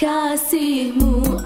kasihmu